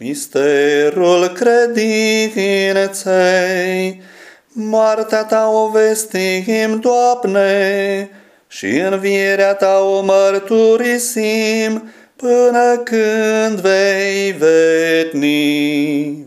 Misterul credinței, moartea ta o vestim, Doamne, și învierea ta o mărturisim până când vei veni.